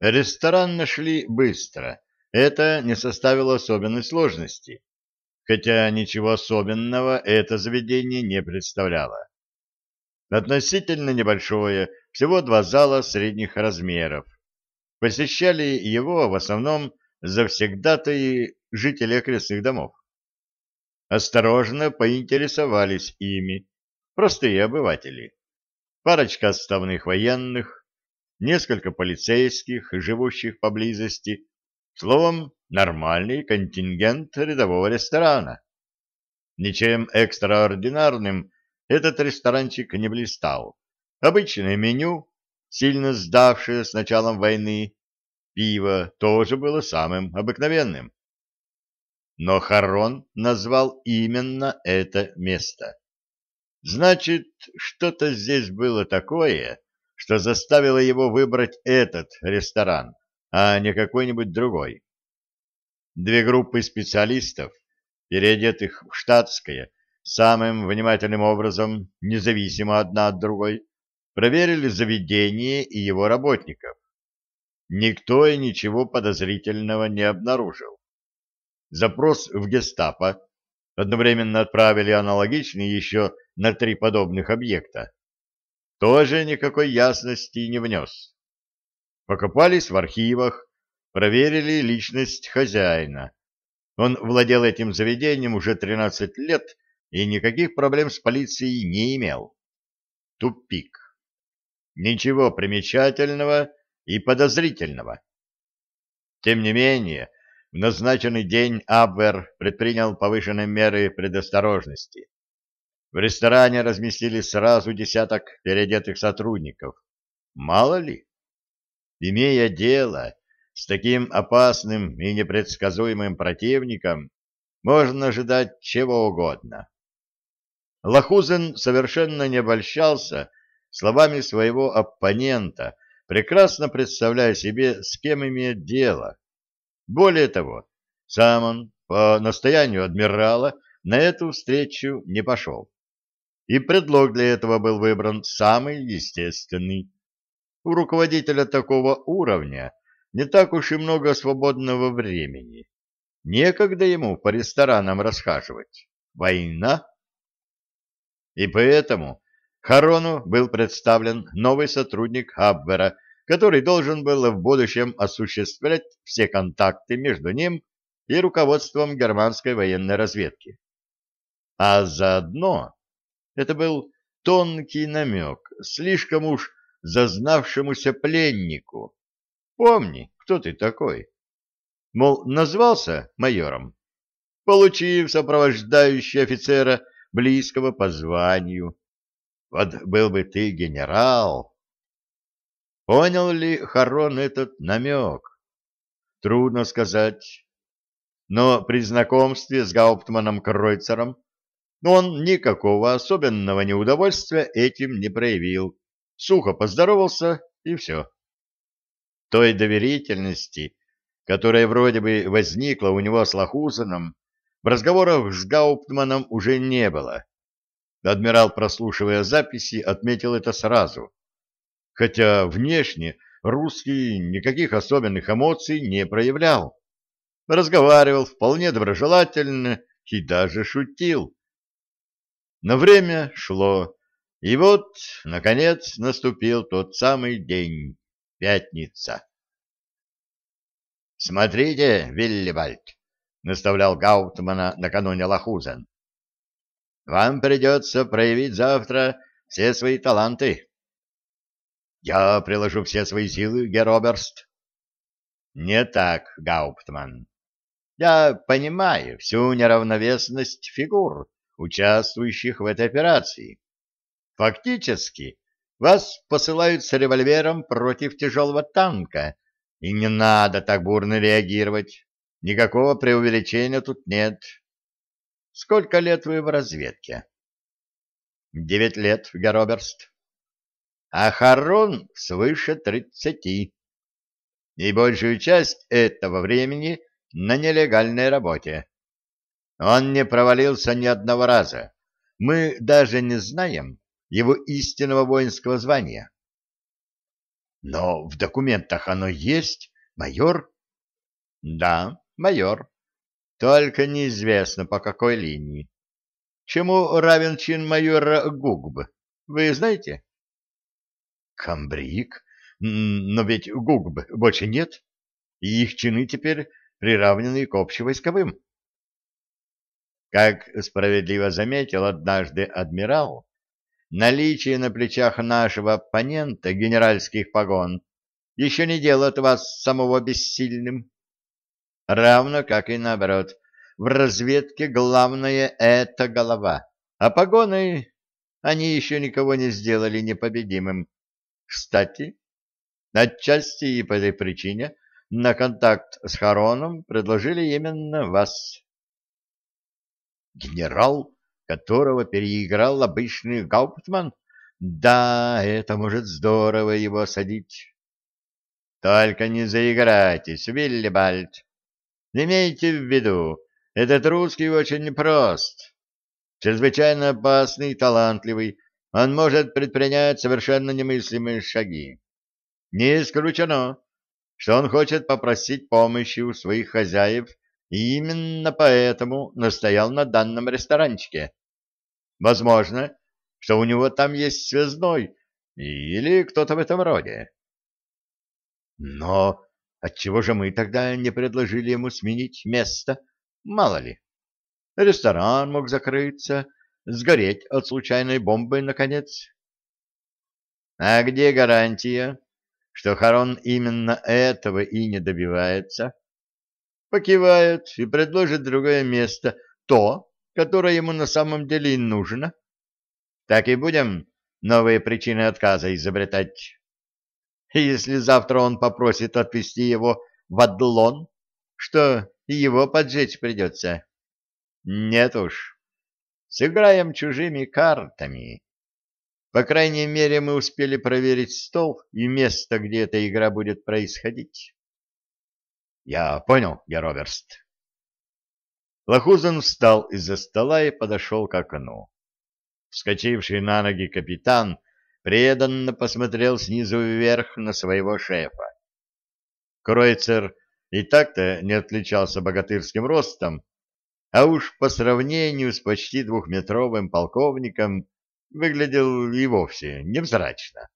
Ресторан нашли быстро. Это не составило особенной сложности, хотя ничего особенного это заведение не представляло. Относительно небольшое, всего два зала средних размеров. Посещали его в основном завсегдатые жители окрестных домов. Осторожно поинтересовались ими простые обыватели. Парочка отставных военных, несколько полицейских, живущих поблизости, словом, нормальный контингент рядового ресторана. Ничем экстраординарным этот ресторанчик не блистал. Обычное меню, сильно сдавшее с началом войны, пиво тоже было самым обыкновенным. Но Харон назвал именно это место. Значит, что-то здесь было такое, что заставило его выбрать этот ресторан, а не какой-нибудь другой. Две группы специалистов, переодетых в штатское, самым внимательным образом, независимо одна от другой, проверили заведение и его работников. Никто и ничего подозрительного не обнаружил. Запрос в гестапо одновременно отправили аналогичный еще на три подобных объекта. Тоже никакой ясности не внес. Покопались в архивах, проверили личность хозяина. Он владел этим заведением уже 13 лет и никаких проблем с полицией не имел. Тупик. Ничего примечательного и подозрительного. Тем не менее, в назначенный день Абвер предпринял повышенные меры предосторожности. В ресторане разместили сразу десяток переодетых сотрудников. Мало ли? Имея дело с таким опасным и непредсказуемым противником, можно ожидать чего угодно. Лохузен совершенно не обольщался словами своего оппонента, прекрасно представляя себе, с кем имеет дело. Более того, сам он по настоянию адмирала на эту встречу не пошел. И предлог для этого был выбран самый естественный. У руководителя такого уровня не так уж и много свободного времени. Некогда ему по ресторанам расхаживать. Война. И поэтому Харону был представлен новый сотрудник Абвера, который должен был в будущем осуществлять все контакты между ним и руководством германской военной разведки. А заодно это был тонкий намек, слишком уж зазнавшемуся пленнику. Помни, кто ты такой. Мол, назвался майором, получив сопровождающий офицера близкого по званию. Вот был бы ты генерал. Понял ли Харон этот намек? Трудно сказать. Но при знакомстве с Гауптманом Кройцером он никакого особенного неудовольствия этим не проявил. Сухо поздоровался, и все. Той доверительности, которая вроде бы возникла у него с Лохузаном, в разговорах с Гауптманом уже не было. Адмирал, прослушивая записи, отметил это сразу. Хотя внешне русский никаких особенных эмоций не проявлял. Разговаривал вполне доброжелательно и даже шутил. Но время шло, и вот, наконец, наступил тот самый день, пятница. «Смотрите, Виллибальд», — наставлял Гауптмана накануне Лахузен, — «вам придется проявить завтра все свои таланты». «Я приложу все свои силы, Героберст». «Не так, Гауптман. Я понимаю всю неравновесность фигур» участвующих в этой операции. Фактически, вас посылают с револьвером против тяжелого танка, и не надо так бурно реагировать. Никакого преувеличения тут нет. Сколько лет вы в разведке? Девять лет, Героберст. А Харон свыше тридцати. И большую часть этого времени на нелегальной работе. Он не провалился ни одного раза. Мы даже не знаем его истинного воинского звания. Но в документах оно есть, майор? Да, майор. Только неизвестно, по какой линии. Чему равен чин майора Гугб? Вы знаете? Камбрик? Но ведь Гугб больше нет, и их чины теперь приравнены к общевойсковым. Как справедливо заметил однажды адмирал, наличие на плечах нашего оппонента генеральских погон еще не делает вас самого бессильным. Равно как и наоборот, в разведке главное — это голова, а погоны они еще никого не сделали непобедимым. Кстати, отчасти и по этой причине на контакт с Хароном предложили именно вас. Генерал, которого переиграл обычный гауптман? Да, это может здорово его осадить. Только не заиграйтесь, Виллибальд. Имейте в виду, этот русский очень непрост. Чрезвычайно опасный и талантливый, он может предпринять совершенно немыслимые шаги. Не исключено, что он хочет попросить помощи у своих хозяев и именно поэтому настоял на данном ресторанчике. Возможно, что у него там есть связной или кто-то в этом роде. Но отчего же мы тогда не предложили ему сменить место? Мало ли. Ресторан мог закрыться, сгореть от случайной бомбы, наконец. А где гарантия, что Харон именно этого и не добивается? Покивает и предложит другое место, то, которое ему на самом деле и нужно. Так и будем новые причины отказа изобретать. Если завтра он попросит отвезти его в Адлон, что его поджечь придется? Нет уж. Сыграем чужими картами. По крайней мере, мы успели проверить стол и место, где эта игра будет происходить. Я понял, Героверст. Лохузен встал из-за стола и подошел к окну. Вскочивший на ноги капитан преданно посмотрел снизу вверх на своего шефа. Кройцер и так-то не отличался богатырским ростом, а уж по сравнению с почти двухметровым полковником выглядел и вовсе невзрачно.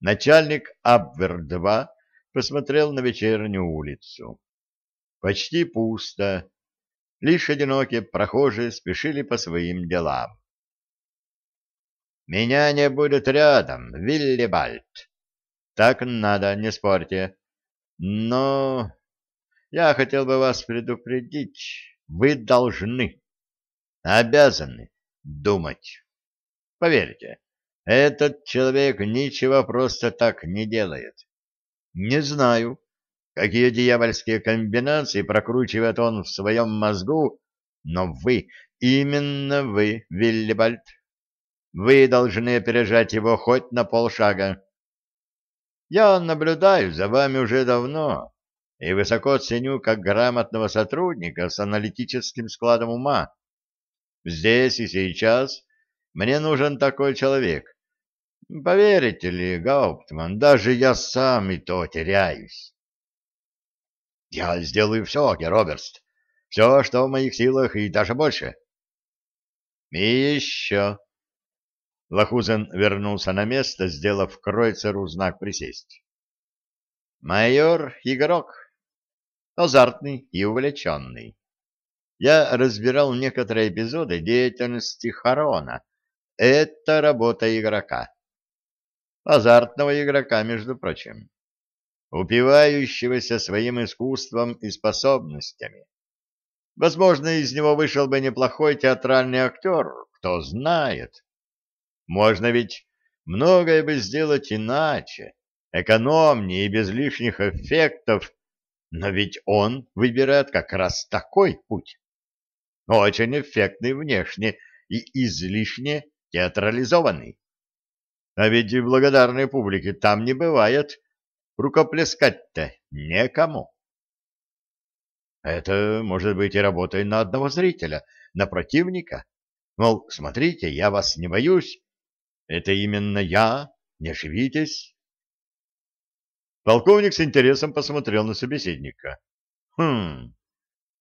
Начальник Абвер-2 посмотрел на вечернюю улицу. Почти пусто. Лишь одинокие прохожие спешили по своим делам. «Меня не будет рядом, Виллибальд. Так надо, не спорьте. Но я хотел бы вас предупредить. Вы должны, обязаны думать. Поверьте, этот человек ничего просто так не делает. Не знаю, какие дьявольские комбинации прокручивает он в своем мозгу, но вы, именно вы, Виллибальд, вы должны опережать его хоть на полшага. Я наблюдаю за вами уже давно и высоко ценю как грамотного сотрудника с аналитическим складом ума. Здесь и сейчас мне нужен такой человек, Поверите ли, Гауптман, даже я сам и то теряюсь. Я сделаю все, Героберст, все, что в моих силах, и даже больше. И еще. Лохузен вернулся на место, сделав Кройцеру знак присесть. Майор — игрок, азартный и увлеченный. Я разбирал некоторые эпизоды деятельности Харона. Это работа игрока азартного игрока, между прочим, упивающегося своим искусством и способностями. Возможно, из него вышел бы неплохой театральный актер, кто знает. Можно ведь многое бы сделать иначе, экономнее и без лишних эффектов, но ведь он выбирает как раз такой путь. Очень эффектный внешне и излишне театрализованный. А ведь и благодарной публики там не бывает. Рукоплескать-то некому. Это может быть и работой на одного зрителя, на противника. Мол, смотрите, я вас не боюсь. Это именно я, не ошибитесь. Полковник с интересом посмотрел на собеседника. Хм,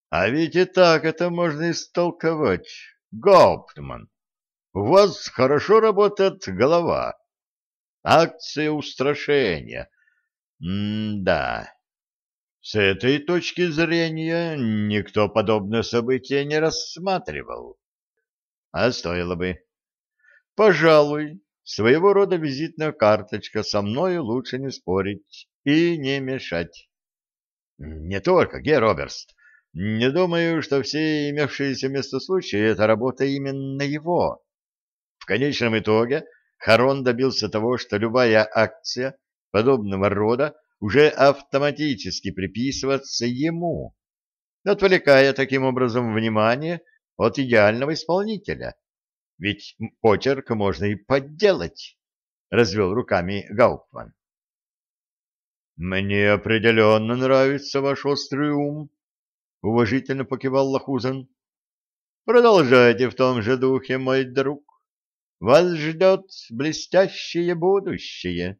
а ведь и так это можно истолковать. Гауптман, у вас хорошо работает голова. Акция устрашения. М-да. С этой точки зрения никто подобное событие не рассматривал. А стоило бы. Пожалуй, своего рода визитная карточка со мной лучше не спорить и не мешать. Не только, Ге Роберст. Не думаю, что все имевшиеся место случаи — это работа именно его. В конечном итоге Харон добился того, что любая акция подобного рода уже автоматически приписываться ему, отвлекая таким образом внимание от идеального исполнителя. Ведь почерк можно и подделать, — развел руками Гауптман. «Мне определенно нравится ваш острый ум», — уважительно покивал Лохузен. «Продолжайте в том же духе, мой друг. Вас ждет блестящее будущее».